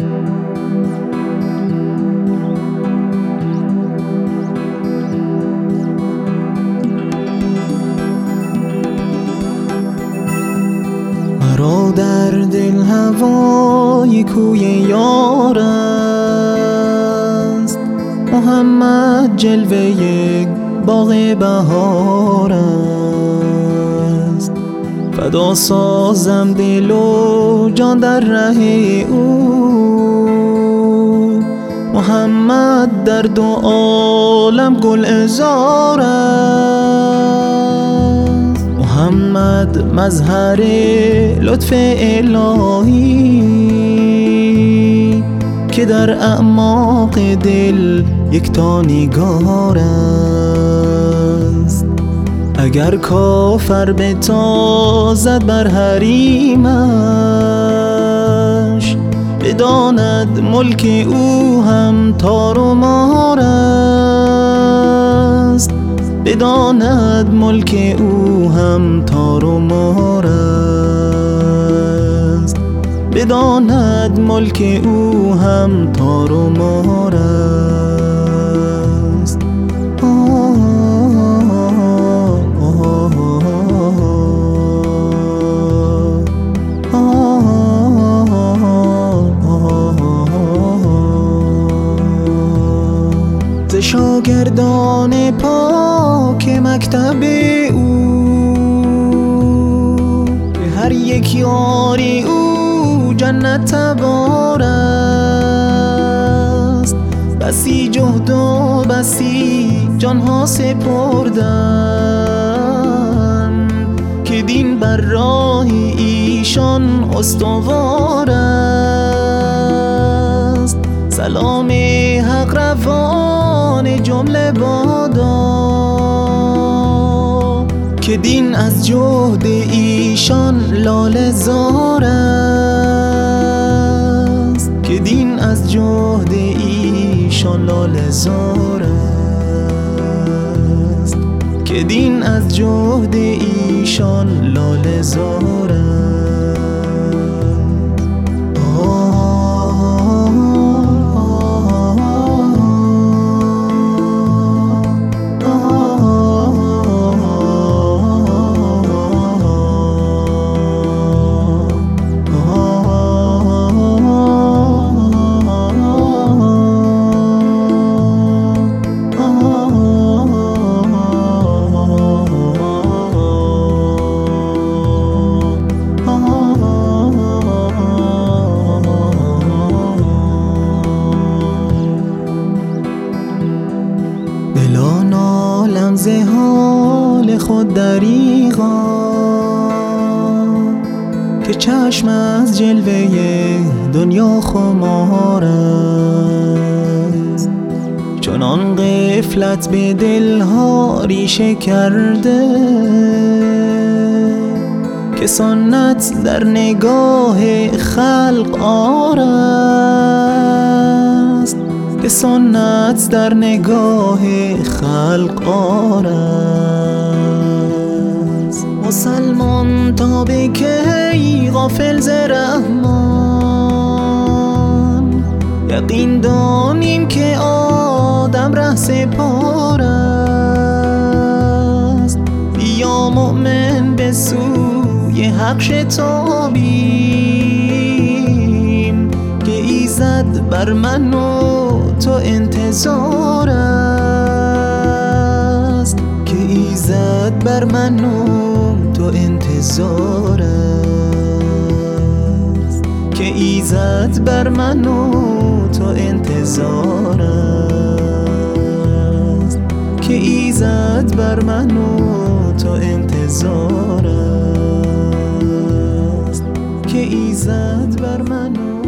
مرا در دل هوای کوی یار است. محمد جلوه باغ بهار است. فدا سازم دل و جان در ره او. محمد در دو عالم گل ازار است. محمد مظهر لطف الهی که در اعماق دل یک تا نگار است. اگر کافر به تازد بر حریمش بداند ملک او هم تار و مار است. بداند ملک او هم تار و مار است. بداند ملک او هم تار و مار است. شاگردان پاک مکتب او. هر یک یاری او جنت تبار است. بسی جهد و بسی جانها سپردن که دین بر راه ایشان استوار است. سلام حق روان جمله بادا که دین از جهد ایشان لاله زار است. که دین از جهد ایشان لاله زار است. که دین از جهد ایشان لاله زار است. دلا نالم حال خود دریغا که چشم از جلوه دنیا خمار است. چنان غفلت به دلها ریشه کرده که سنت در نگاه خلق آر که سنت در نگاه خلق آر است مسلمان تا به کی غافل ز یقین دانیم که آدم ره سپار است بیا مؤمن به سوی حق شتابیم ایزد بر من و تو انتظار است. که ایزد بر من و تو انتظار است. که ایزد بر من و تو انتظار است. که ایزد بر من و تو انتظار است. که ایزد بر من و